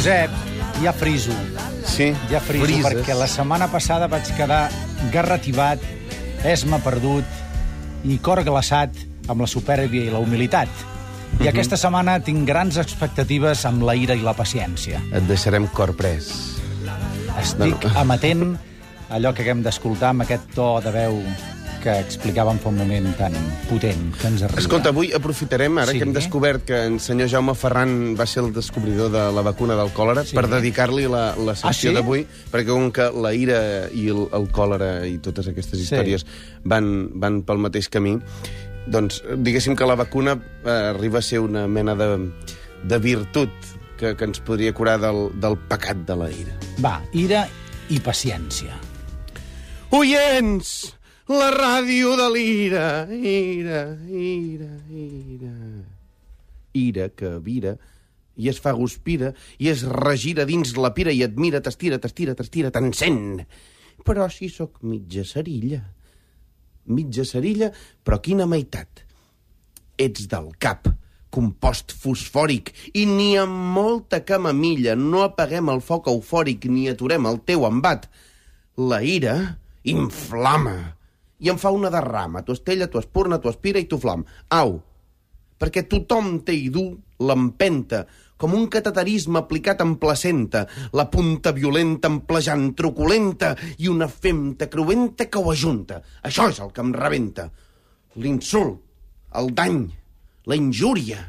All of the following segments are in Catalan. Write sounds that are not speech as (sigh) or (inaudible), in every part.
Josep, ja friso. Sí, Ja friso, frises. perquè la setmana passada vaig quedar garrativat, esma perdut i cor glaçat amb la supèrbia i la humilitat. I aquesta setmana tinc grans expectatives amb la ira i la paciència. Et deixarem cor pres. Estic No. amatent allò que haguem d'escoltar amb aquest to de veu que explicàvem fa un moment tan potent que ens arriba. Escolta, avui aprofitarem, ara Sí. que hem descobert que en senyor Jaume Ferran va ser el descobridor de la vacuna del còlera, Sí. per dedicar-li la, la secció Ah, sí? d'avui, perquè com que la ira i el, el còlera i totes aquestes Sí. històries van, van pel mateix camí, doncs diguéssim que la vacuna eh, arriba a ser una mena de, de virtut que, que ens podria curar del, del pecat de la ira. Va, ira i paciència. Oients! La ràdio de l'ira, ira, ira, ira. Ira que vira i es fa guspira i es regira dins la pira i et mira, t'estira, t'estira, t'estira, t'encén. Però si sóc mitja cerilla. Mitja cerilla, però quina meitat. Ets del cap, compost fosfòric, i ni amb molta camamilla no apaguem el foc eufòric ni aturem el teu embat. La ira inflama i em fa una derrama. Tu estella, tu espurna, tu aspira i tu flam. Au! Perquè tothom té i du l'empenta, com un cateterisme aplicat en placenta, la punta violenta emplejant truculenta i una femta cruenta que ho ajunta. Això és el que em rebenta. L'insult, el dany, la injúria,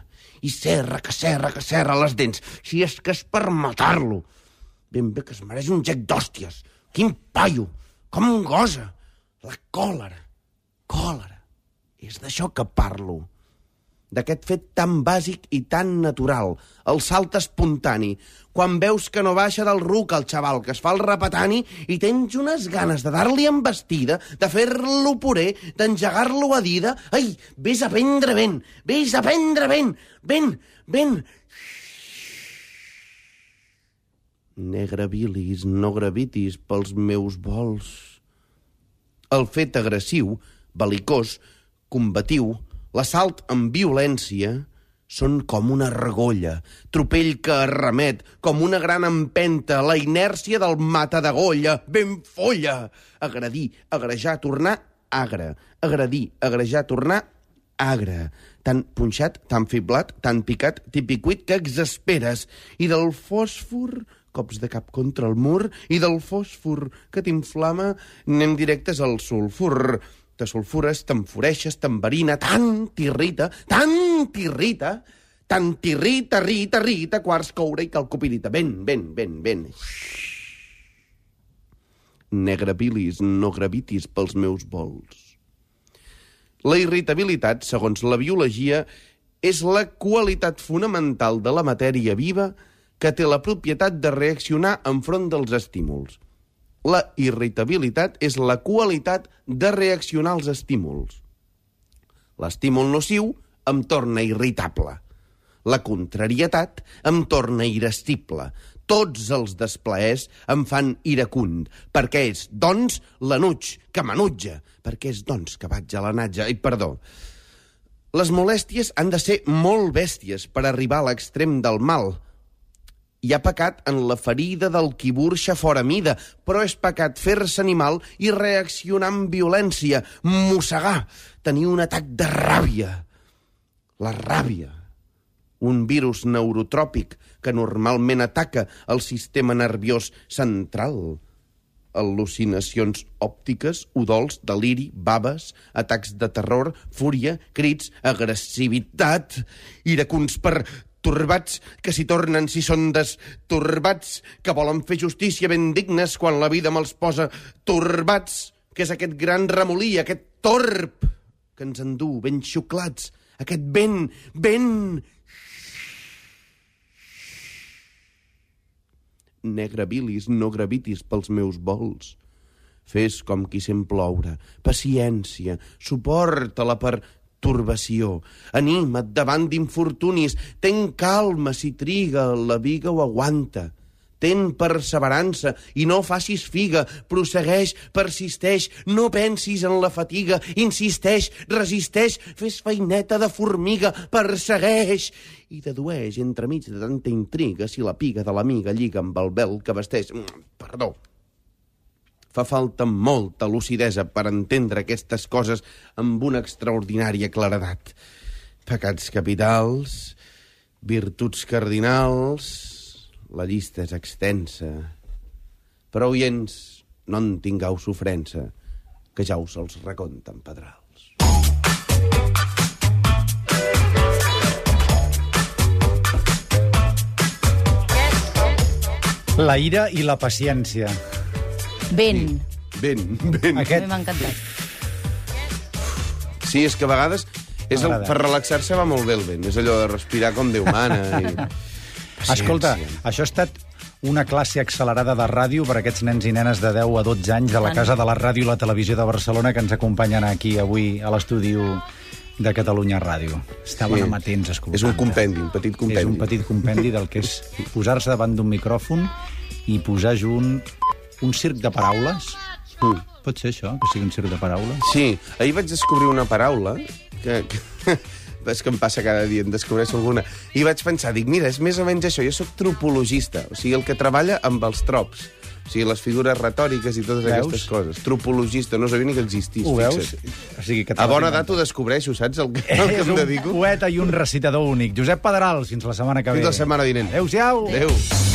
i serra que serra que serra les dents, si és que és per matar-lo. Ben bé que es mereix un gec d'hòsties. Quin paio! Com gosa! La còlera. Còlera. És d'això que parlo. D'aquest fet tan bàsic i tan natural, el salt espontani, quan veus que no baixa del ruc el xaval que es fa el repetani i tens unes ganes de dar-li embestida, de fer-lo puré, d'engegar-lo a dida... Ai, vés a prendre vent, vés a prendre vent, vent, vent... Negre bilis, no gravitis pels meus vols. El fet agressiu, belicós, combatiu, l'assalt amb violència, són com una argolla, tropell que arremet, com una gran empenta, la inèrcia del mata d'agolla, ben folla. Agredir, agrejar, tornar, agre. Agredir, agrejar, tornar, agre. Tan punxat, tan fiblat, tan picat, tipicuit que exasperes. I del fòsfor cops de cap contra el mur i del fòsfor que t'inflama anem directes al sulfur. Te sulfures, t'enfureixes, t'enverina, tant t'irrita, tant t'irrita, tant t'irrita, rita, rita, quarts, coure i calcopirita. Ben, ben, ben, ben. Negre bilis, no gravitis pels meus vols. La irritabilitat, segons la biologia, és la qualitat fonamental de la matèria viva que té la propietat de reaccionar enfront dels estímuls. La irritabilitat és la qualitat de reaccionar als estímuls. L'estímul nociu em torna irritable. La contrarietat em torna irascible. Tots els desplaers em fan iracund, perquè és, doncs, l'anuig que m'anutja, perquè és, doncs, que vaig a l'anatge. I, perdó, les molèsties han de ser molt bèsties per arribar a l'extrem del mal. Hi ha pecat en la ferida del qui burxa fora mida, però és pecat fer-se animal i reaccionar amb violència, mossegar, tenir un atac de ràbia. La ràbia, un virus neurotròpic que normalment ataca el sistema nerviós central. Al·lucinacions òptiques, udols, deliri, baves, atacs de terror, fúria, crits, agressivitat, iracuns per torbats que s'hi tornen si són destorbats, que volen fer justícia ben dignes quan la vida me'ls posa torbats, que és aquest gran remolí, aquest torb que ens endú ben xuclats, aquest vent, vent... Negre bilis, no gravitis pels meus vols. Fes com qui sent ploure. Paciència, suporta la pertorbació. Anima't davant d'infortunis. Ten calma si triga, la viga ho aguanta. ten perseverança i no facis figa, prossegueix, persisteix, no pensis en la fatiga, insisteix, resisteix, fes feineta de formiga, persegueix i dedueix entremig de tanta intriga si la piga de l'amiga lliga amb el vel que vesteix... Mm, Perdó, Fa falta molta lucidesa per entendre aquestes coses amb una extraordinària claredat. Pecats capitals, virtuts cardinals... La llista és extensa. Però, oients, no en tingueu sofrença, que ja us els reconten pedrals. La ira i la paciència. Ben. Ben, ben. Aquest- m'ha encantat. Sí, és que a vegades és el, per relaxar-se va molt bé el vent. És allò de respirar com Déu mana. I... (laughs) Escolta, Paciència. això ha estat una classe accelerada de ràdio per a aquests nens i nenes de 10 a 12 anys de la. Casa de la Ràdio i la Televisió de Barcelona que ens acompanyen aquí avui a l'estudi de Catalunya Ràdio. Estaven Sí. amatents escoltant. És un compendi, un petit compendi. És un petit compendi del que és posar-se davant d'un micròfon i posar junt un circ de paraules. Mm. Pot ser això, que sigui un circ de paraules? Sí, ahir vaig descobrir una paraula que, que (laughs) és que em passa cada dia, en descobreixo alguna. I vaig pensar, dic, mira, és més o menys això, jo sóc tropologista, o sigui, el que treballa amb els trops. O sigui, les figures retòriques i totes Veus? aquestes coses. Tropologista, no sabia ni que existís, Ho veus? O sigui, que A bona edat ho descobreixo, saps? El que, (laughs) el que És em un dedico. poeta i un recitador únic. Josep Pedral, fins la setmana que ve. Fins la setmana vinent. Adéu-siau. Adéu.